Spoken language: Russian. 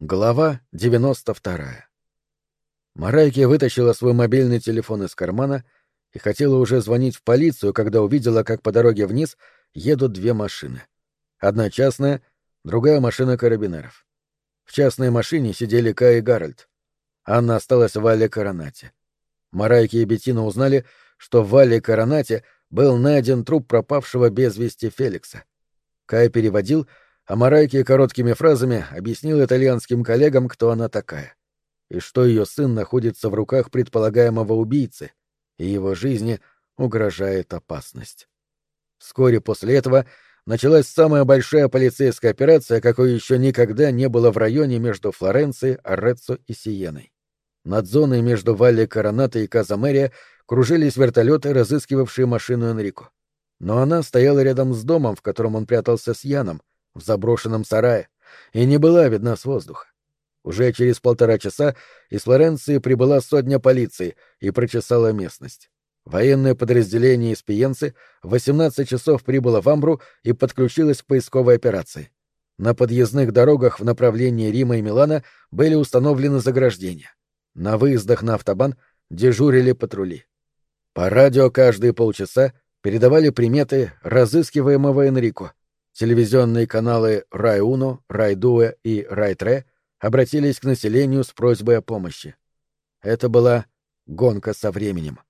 Глава 92. Марайки вытащила свой мобильный телефон из кармана и хотела уже звонить в полицию, когда увидела, как по дороге вниз едут две машины. Одна частная, другая машина карабинеров. В частной машине сидели Кай и Гарольд. Анна осталась в Вале Коронате. Марайки и Беттина узнали, что в Вале Коронате был найден труп пропавшего без вести Феликса. Кай переводил — а Марайки короткими фразами объяснил итальянским коллегам, кто она такая, и что ее сын находится в руках предполагаемого убийцы, и его жизни угрожает опасность. Вскоре после этого началась самая большая полицейская операция, какой еще никогда не было в районе между Флоренцией, Ореццо и Сиеной. Над зоной между Валли Короната и Казамерия кружились вертолеты, разыскивавшие машину Энрико. Но она стояла рядом с домом, в котором он прятался с Яном — в заброшенном сарае, и не была видна с воздуха. Уже через полтора часа из Флоренции прибыла сотня полиции и прочесала местность. Военное подразделение из Пиенцы в 18 часов прибыло в Амбру и подключилось к поисковой операции. На подъездных дорогах в направлении Рима и Милана были установлены заграждения. На выездах на автобан дежурили патрули. По радио каждые полчаса передавали приметы разыскиваемого Энрико — телевизионные каналы Рай-Уно, Рай-Дуэ и Рай-Тре обратились к населению с просьбой о помощи. Это была гонка со временем.